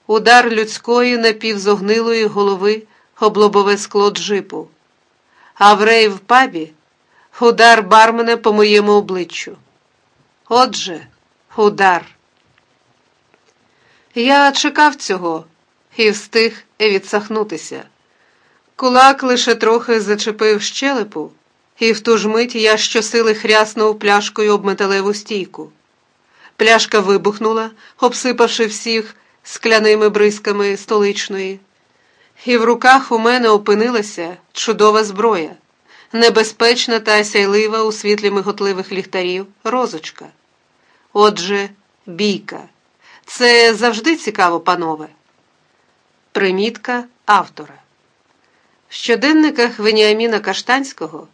удар людської напівзогнилої голови об лобове скло джипу, а в рей в пабі удар бармена по моєму обличчю. Отже, удар. Я чекав цього і встиг відсахнутися. Кулак лише трохи зачепив щелепу, і в ту ж мить я щосили хряснув пляшкою об металеву стійку. Пляшка вибухнула, обсипавши всіх скляними бризками столичної, І в руках у мене опинилася чудова зброя, небезпечна та сяйлива у світлі миготливих ліхтарів розочка. Отже, бійка. Це завжди цікаво, панове. Примітка автора. В щоденниках Веніаміна Каштанського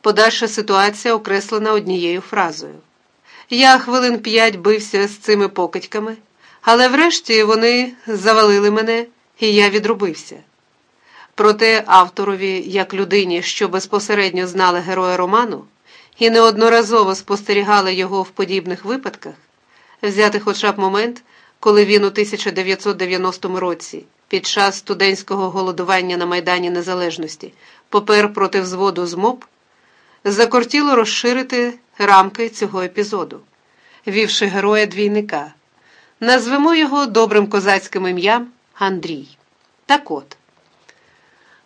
подальша ситуація окреслена однією фразою. Я хвилин п'ять бився з цими покидьками, але врешті вони завалили мене, і я відробився. Проте авторові, як людині, що безпосередньо знала героя роману, і неодноразово спостерігали його в подібних випадках, взяти хоча б момент, коли він у 1990 році, під час студентського голодування на Майдані Незалежності, попер проти взводу з МОП, закортіло розширити рамки цього епізоду, вівши героя двійника. Назвемо його добрим козацьким ім'ям Андрій. Так от,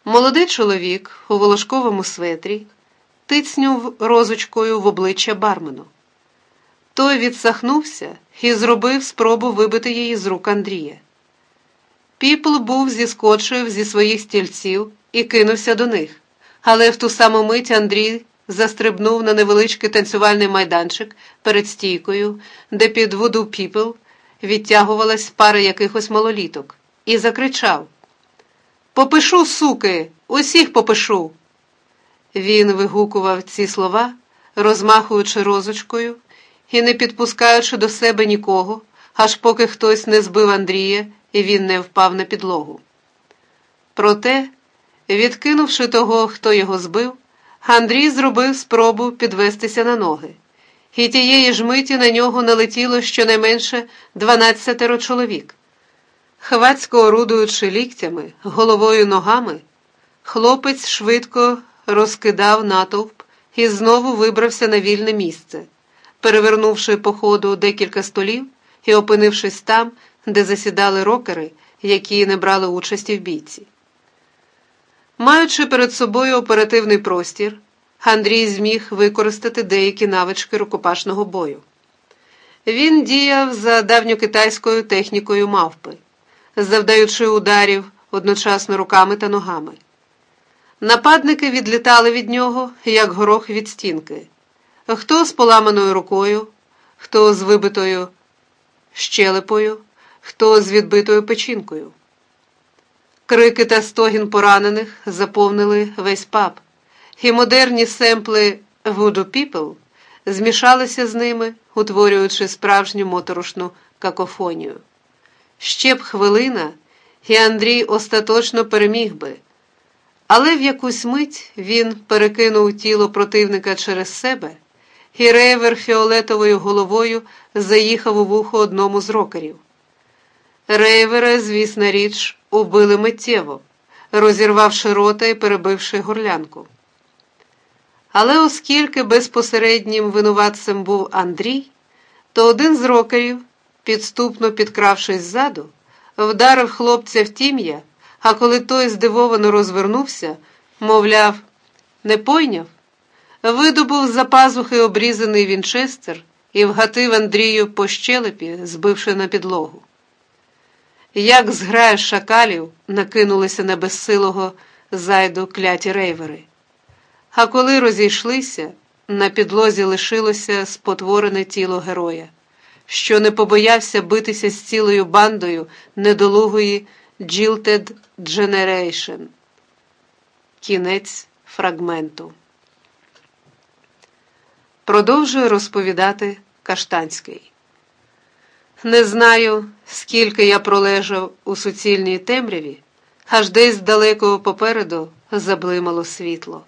молодий чоловік у волошковому светрі тицнюв розочкою в обличчя бармену. Той відсахнувся і зробив спробу вибити її з рук Андрія. Піпл був зіскочив зі своїх стільців і кинувся до них, але в ту саму мить Андрій застрибнув на невеличкий танцювальний майданчик перед стійкою, де під воду Піпл відтягувалась пара якихось малоліток, і закричав: Попишу, суки, усіх попишу. Він вигукував ці слова, розмахуючи розочкою і не підпускаючи до себе нікого, аж поки хтось не збив Андрія і він не впав на підлогу. Проте, відкинувши того, хто його збив, Андрій зробив спробу підвестися на ноги, і тієї ж миті на нього налетіло щонайменше дванадцятеро чоловік. Хвацько орудуючи ліктями, головою ногами, хлопець швидко розкидав натовп і знову вибрався на вільне місце, перевернувши по ходу декілька столів і опинившись там, де засідали рокери, які не брали участі в бійці. Маючи перед собою оперативний простір, Андрій зміг використати деякі навички рукопашного бою. Він діяв за давньокитайською технікою мавпи, завдаючи ударів одночасно руками та ногами. Нападники відлітали від нього, як горох від стінки, хто з поламаною рукою, хто з вибитою щелепою, хто з відбитою печінкою. Крики та стогін поранених заповнили весь паб, і модерні семпли Voodoo People змішалися з ними, утворюючи справжню моторошну какофонію. Ще б хвилина, і Андрій остаточно переміг би. Але в якусь мить він перекинув тіло противника через себе, і рейвер фіолетовою головою заїхав у вухо одному з рокерів. Рейвера, звісна річ, убили миттєво, розірвавши рота і перебивши горлянку. Але оскільки безпосереднім винуватцем був Андрій, то один з рокерів, підступно підкравшись ззаду, вдарив хлопця в тім'я, а коли той здивовано розвернувся, мовляв, не пойняв, видобув з за пазухи обрізаний вінчестер і вгатив Андрію по щелепі, збивши на підлогу. Як зграя шакалів накинулися на безсилого зайду кляті рейвери. А коли розійшлися, на підлозі лишилося спотворене тіло героя, що не побоявся битися з цілою бандою недолугої Jilted Generation. Кінець фрагменту. Продовжує розповідати Каштанський. Не знаю, скільки я пролежав у суцільній темряві, аж десь далеко попереду заблимало світло.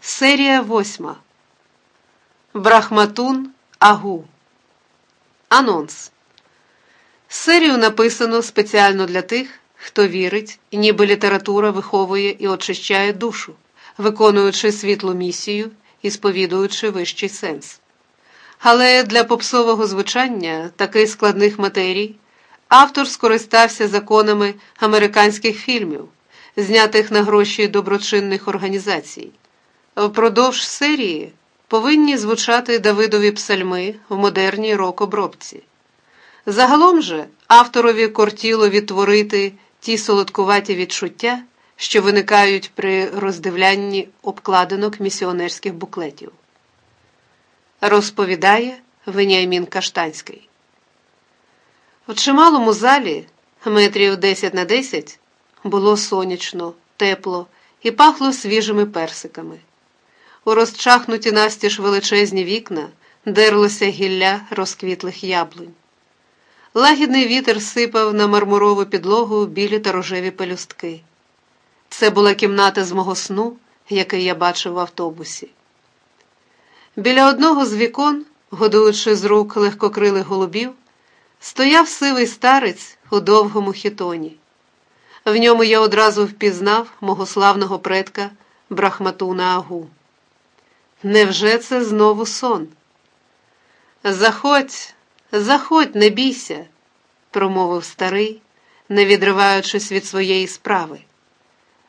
Серія восьма. Брахматун Агу. Анонс. Серію написано спеціально для тих, хто вірить, ніби література виховує і очищає душу, виконуючи світлу місію і сповідуючи вищий сенс. Але для попсового звучання таких складних матерій автор скористався законами американських фільмів, знятих на гроші доброчинних організацій. Впродовж серії повинні звучати Давидові псальми в модерній рок-обробці. Загалом же авторові кортіло відтворити ті солодкуваті відчуття, що виникають при роздивлянні обкладинок місіонерських буклетів. Розповідає Веніамін Каштанський. В чималому залі, метрів 10 на 10, було сонячно, тепло і пахло свіжими персиками. У розчахнуті настіж величезні вікна дерлося гілля розквітлих яблунь. Лагідний вітер сипав на мармурову підлогу білі та рожеві пелюстки. Це була кімната з мого сну, який я бачив в автобусі. Біля одного з вікон, годуючи з рук легкокрилих голубів, стояв сивий старець у довгому хітоні. В ньому я одразу впізнав мого славного предка Брахматуна Агу. Невже це знову сон? Заходь, заходь, не бійся, промовив старий, не відриваючись від своєї справи.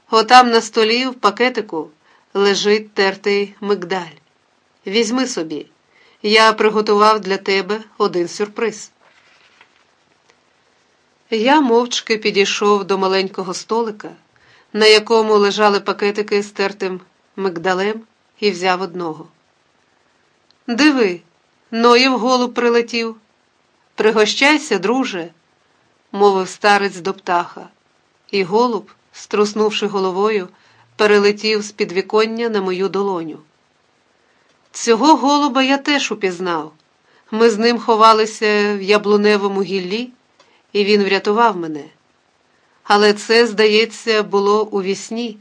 Отам на столі в пакетику лежить тертий мигдаль. Візьми собі, я приготував для тебе один сюрприз. Я мовчки підійшов до маленького столика, на якому лежали пакетики з тертим мигдалем, і взяв одного. Диви, Ноїв голуб прилетів. Пригощайся, друже, мовив старець до птаха, і голуб, струснувши головою, перелетів з підвіконня на мою долоню. Цього голуба я теж упізнав. Ми з ним ховалися в яблуневому гіллі, і він врятував мене. Але це, здається, було у вісні,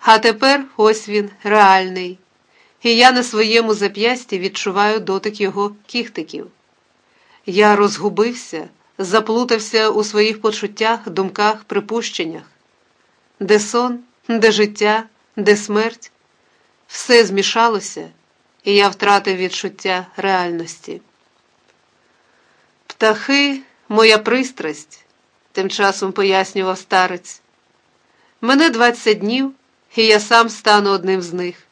а тепер ось він реальний, і я на своєму зап'ясті відчуваю дотик його кіхтиків. Я розгубився, заплутався у своїх почуттях, думках, припущеннях. Де сон, де життя, де смерть, все змішалося, і я втратив відчуття реальності. Птахи, моя пристрасть, тим часом пояснював старець. Мене двадцять днів, і я сам стану одним з них.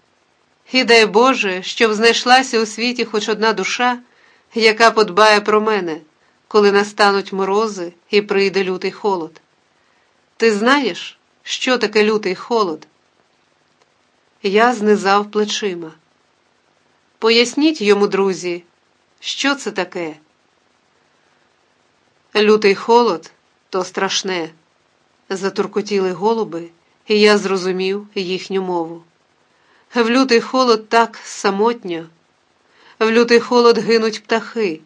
І дай Боже, щоб знайшлася у світі хоч одна душа яка подбає про мене, коли настануть морози і прийде лютий холод. Ти знаєш, що таке лютий холод? Я знизав плечима. Поясніть йому, друзі, що це таке? Лютий холод то страшне, затуркотіли голуби, і я зрозумів їхню мову. В лютий холод так самотньо. В лютий холод гинуть птахи.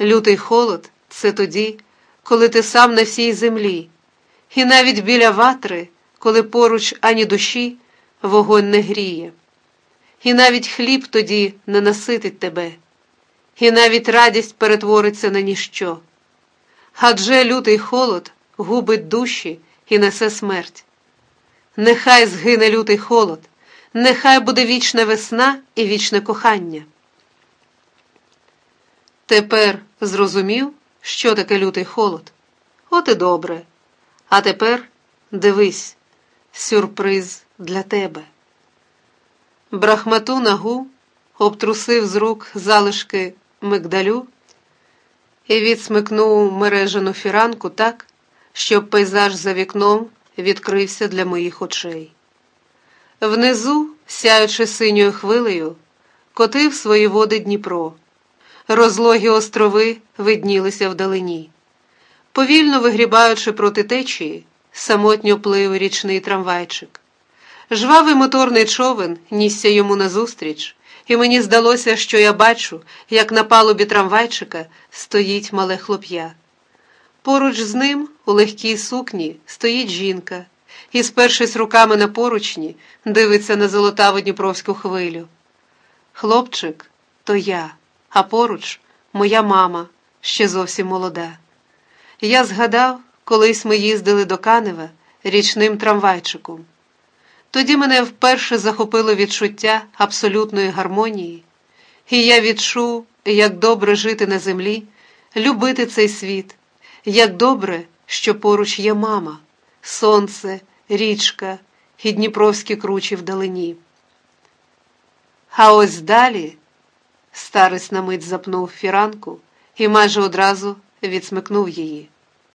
Лютий холод це тоді, коли ти сам на всій землі, і навіть біля ватри, коли поруч ані душі вогонь не гріє, і навіть хліб тоді не наситить тебе, і навіть радість перетвориться на ніщо. Адже лютий холод губить душі і несе смерть. Нехай згине лютий холод, нехай буде вічна весна і вічне кохання. Тепер зрозумів, що таке лютий холод. От і добре. А тепер дивись, сюрприз для тебе. Брахмату нагу обтрусив з рук залишки мигдалю і відсмикнув мережену фіранку так, щоб пейзаж за вікном відкрився для моїх очей. Внизу, сяючи синьою хвилею, котив свої води Дніпро розлогі острови виднілися вдалині. Повільно вигрібаючи проти течії, самотньо плив річний трамвайчик. Жвавий моторний човен нісся йому назустріч, і мені здалося, що я бачу, як на палубі трамвайчика стоїть мале хлоп'я. Поруч з ним, у легкій сукні, стоїть жінка і, спершись руками на поручні, дивиться на золотаву Дніпровську хвилю. Хлопчик то я а поруч моя мама, ще зовсім молода. Я згадав, колись ми їздили до Канева річним трамвайчиком. Тоді мене вперше захопило відчуття абсолютної гармонії, і я відчув, як добре жити на землі, любити цей світ, як добре, що поруч є мама, сонце, річка і Дніпровські кручі вдалині. А ось далі. Старець на мить запнув фіранку і майже одразу відсмикнув її.